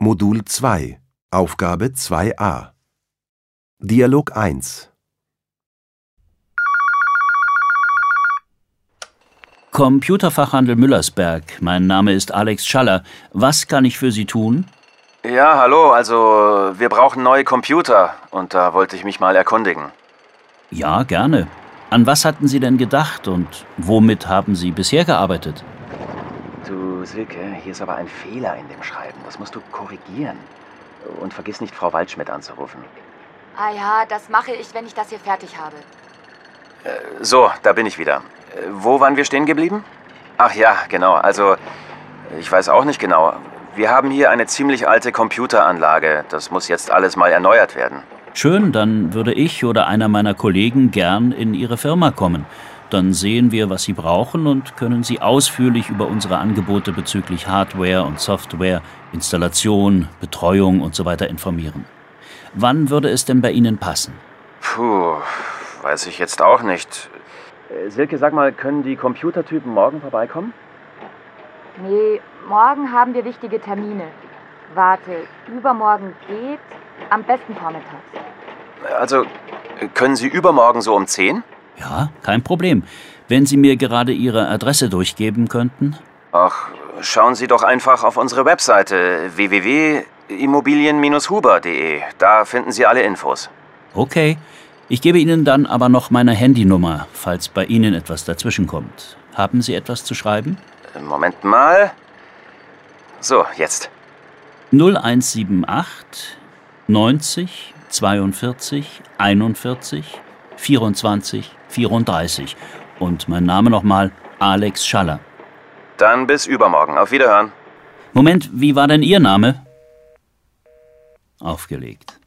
Modul 2 Aufgabe 2a Dialog 1 Computerfachhandel Müllersberg. Mein Name ist Alex Schaller. Was kann ich für Sie tun? Ja, hallo, also wir brauchen neue Computer und da wollte ich mich mal erkundigen. Ja, gerne. An was hatten Sie denn gedacht und womit haben Sie bisher gearbeitet? Du, Silke, hier ist aber ein Fehler in dem Schreiben. Das musst du korrigieren. Und vergiss nicht, Frau Waldschmidt anzurufen. Ah ja, das mache ich, wenn ich das hier fertig habe. So, da bin ich wieder. Äh, Wo waren wir stehen geblieben? Ach ja, genau. Also, ich weiß auch nicht genau. Wir haben hier eine ziemlich alte Computeranlage. Das muss jetzt alles mal erneuert werden. Schön, dann würde ich oder einer meiner Kollegen gern in Ihre Firma kommen. Dann sehen wir, was Sie brauchen und können Sie ausführlich über unsere Angebote bezüglich Hardware und Software, Installation, Betreuung und so weiter informieren. Wann würde es denn bei Ihnen passen? Puh, weiß ich jetzt auch nicht. Äh, Silke, sag mal, können die Computertypen morgen vorbeikommen? Nee, morgen haben wir wichtige Termine. Warte, übermorgen geht, am besten vormittags. Also, äh, können Sie übermorgen so um 10? Ja, kein Problem. Wenn Sie mir gerade Ihre Adresse durchgeben könnten? Ach, schauen Sie doch einfach auf unsere Webseite www.immobilien-huber.de. Da finden Sie alle Infos. Okay. Ich gebe Ihnen dann aber noch meine Handynummer, falls bei Ihnen etwas dazwischenkommt. Haben Sie etwas zu schreiben? Moment mal. So, jetzt. 0178 90 42 41 24 34. Und mein Name nochmal Alex Schaller. Dann bis übermorgen. Auf Wiederhören. Moment, wie war denn Ihr Name? Aufgelegt.